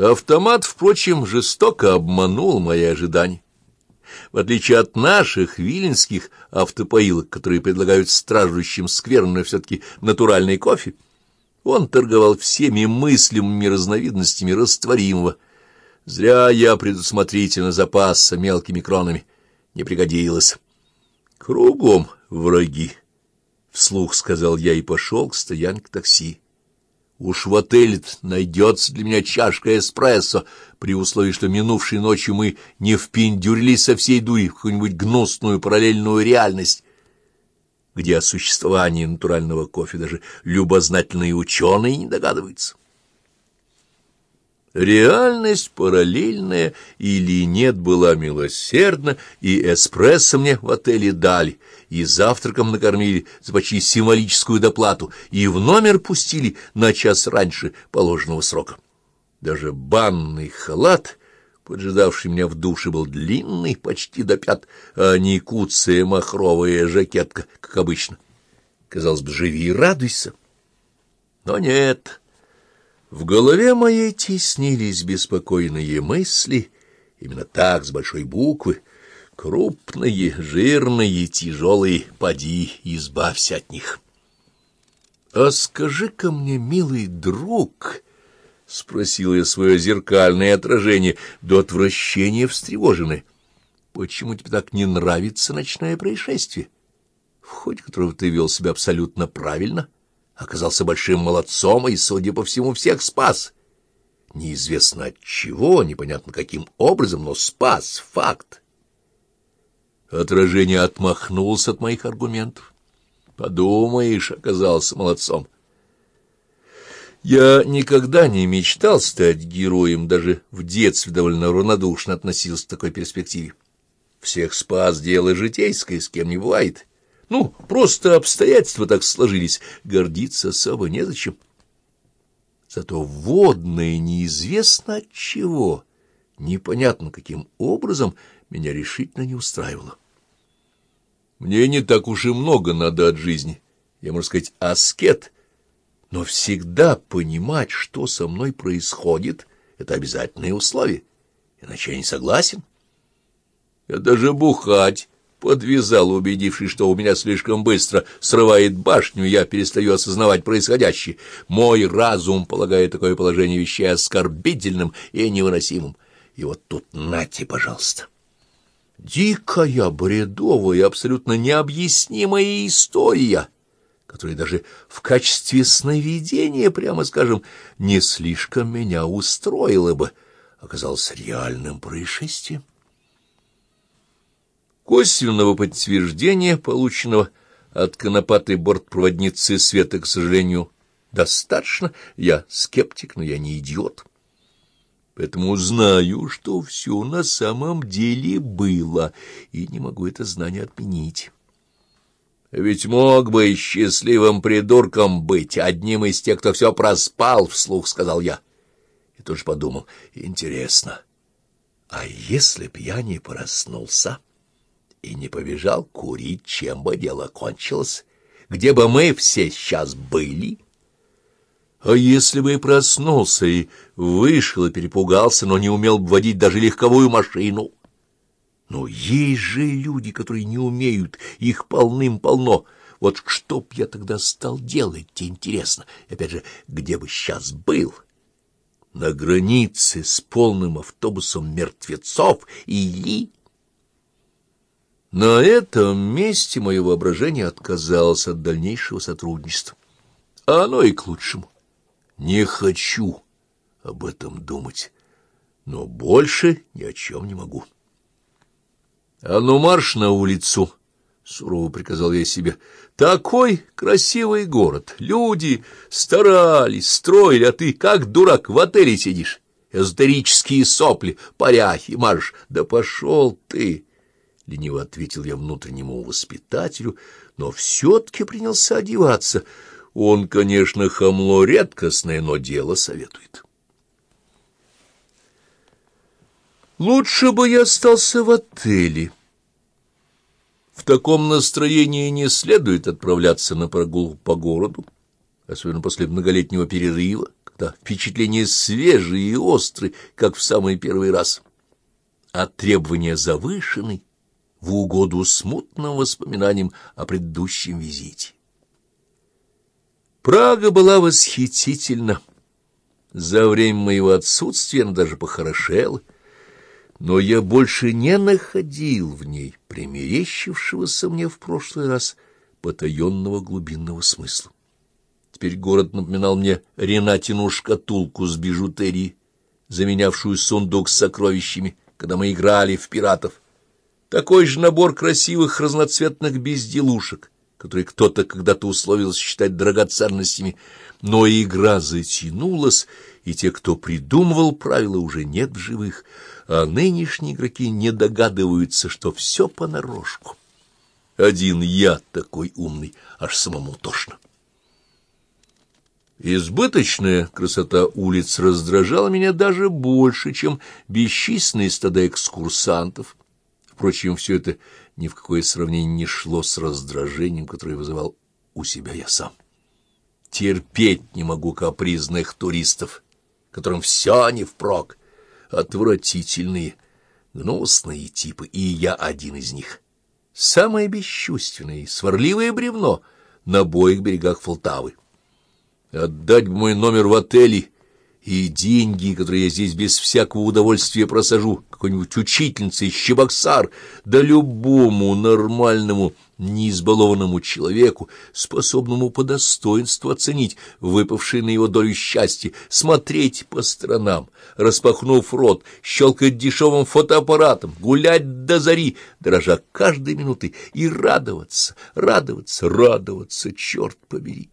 Автомат, впрочем, жестоко обманул мои ожидания. В отличие от наших виленских автопоилок, которые предлагают страждущим скверно все-таки натуральный кофе, он торговал всеми мыслимыми разновидностями растворимого. Зря я предусмотрительно запасся мелкими кронами. Не пригодилось. Кругом враги, — вслух сказал я и пошел к стоянке такси. Уж в отеле найдется для меня чашка эспрессо, при условии, что минувшей ночью мы не впендюрились со всей дури в какую-нибудь гнусную параллельную реальность, где о существовании натурального кофе даже любознательные ученые не догадываются. Реальность параллельная или нет была милосердна, и эспрессо мне в отеле дали, и завтраком накормили за почти символическую доплату, и в номер пустили на час раньше положенного срока. Даже банный халат, поджидавший меня в душе, был длинный, почти до пят, а не куцая махровая жакетка, как обычно. Казалось бы, живи и радуйся. Но нет... В голове моей теснились беспокойные мысли, именно так, с большой буквы, крупные, жирные, тяжелые, поди, избавься от них. — А скажи-ка мне, милый друг, — спросил я свое зеркальное отражение, до отвращения встревоженное, — почему тебе так не нравится ночное происшествие, в ходе которого ты вел себя абсолютно правильно? — оказался большим молодцом и, судя по всему, всех спас. Неизвестно от чего, непонятно каким образом, но спас, факт. Отражение отмахнулся от моих аргументов. Подумаешь, оказался молодцом. Я никогда не мечтал стать героем, даже в детстве довольно равнодушно относился к такой перспективе. Всех спас дело житейское, с кем не бывает. Ну, просто обстоятельства так сложились, гордиться особо незачем. Зато водное неизвестно от чего, непонятно каким образом, меня решительно не устраивало. Мне не так уж и много надо от жизни, я, можно сказать, аскет, но всегда понимать, что со мной происходит, — это обязательное условие, иначе я не согласен. Я даже бухать подвязал, убедившись, что у меня слишком быстро срывает башню, я перестаю осознавать происходящее. Мой разум полагает такое положение вещей оскорбительным и невыносимым. И вот тут нате, пожалуйста. Дикая, бредовая, абсолютно необъяснимая история, которая даже в качестве сновидения, прямо скажем, не слишком меня устроила бы, оказалась реальным происшествием. Косвенного подтверждения, полученного от конопатой бортпроводницы Света, к сожалению, достаточно. Я скептик, но я не идиот. Поэтому знаю, что все на самом деле было, и не могу это знание отменить. Ведь мог бы счастливым придурком быть, одним из тех, кто все проспал, — вслух сказал я. И тоже подумал, интересно, а если б я не проснулся? — и не побежал курить, чем бы дело кончилось, где бы мы все сейчас были. А если бы и проснулся и вышел и перепугался, но не умел бы водить даже легковую машину? Но есть же люди, которые не умеют, их полным-полно. Вот что б я тогда стал делать, тебе интересно? И опять же, где бы сейчас был? На границе с полным автобусом мертвецов или... На этом месте мое воображение отказалось от дальнейшего сотрудничества. А оно и к лучшему. Не хочу об этом думать, но больше ни о чем не могу. — А ну марш на улицу! — сурово приказал я себе. — Такой красивый город, люди старались, строили, а ты, как дурак, в отеле сидишь. Эзотерические сопли, паряхи, марш. Да пошел ты! — лениво ответил я внутреннему воспитателю, но все-таки принялся одеваться. Он, конечно, хамло редкостное, но дело советует. Лучше бы я остался в отеле. В таком настроении не следует отправляться на прогулку по городу, особенно после многолетнего перерыва, да, впечатления свежие и острые, как в самый первый раз. А требования завышены в угоду смутным воспоминаниям о предыдущем визите. Прага была восхитительна. За время моего отсутствия она даже похорошела, но я больше не находил в ней примерещившегося мне в прошлый раз потаенного глубинного смысла. Теперь город напоминал мне Ренатину шкатулку с бижутерией, заменявшую сундук с сокровищами, когда мы играли в пиратов. Такой же набор красивых разноцветных безделушек, которые кто-то когда-то условился считать драгоценностями, но игра затянулась, и те, кто придумывал правила, уже нет в живых, а нынешние игроки не догадываются, что все понарошку. Один я такой умный, аж самому тошно. Избыточная красота улиц раздражала меня даже больше, чем бесчисленные стада экскурсантов. Впрочем, все это ни в какое сравнение не шло с раздражением, которое вызывал у себя я сам. Терпеть не могу капризных туристов, которым все не впрок. Отвратительные, гнусные типы, и я один из них. Самое бесчувственное, сварливое бревно на обоих берегах Фолтавы. Отдать бы мой номер в отеле и деньги, которые я здесь без всякого удовольствия просажу, какой-нибудь учительнице из Чебоксар, да любому нормальному, неизбалованному человеку, способному по достоинству оценить выпавшее на его долю счастье, смотреть по сторонам, распахнув рот, щелкать дешевым фотоаппаратом, гулять до зари, дрожа каждой минуты, и радоваться, радоваться, радоваться, черт побери.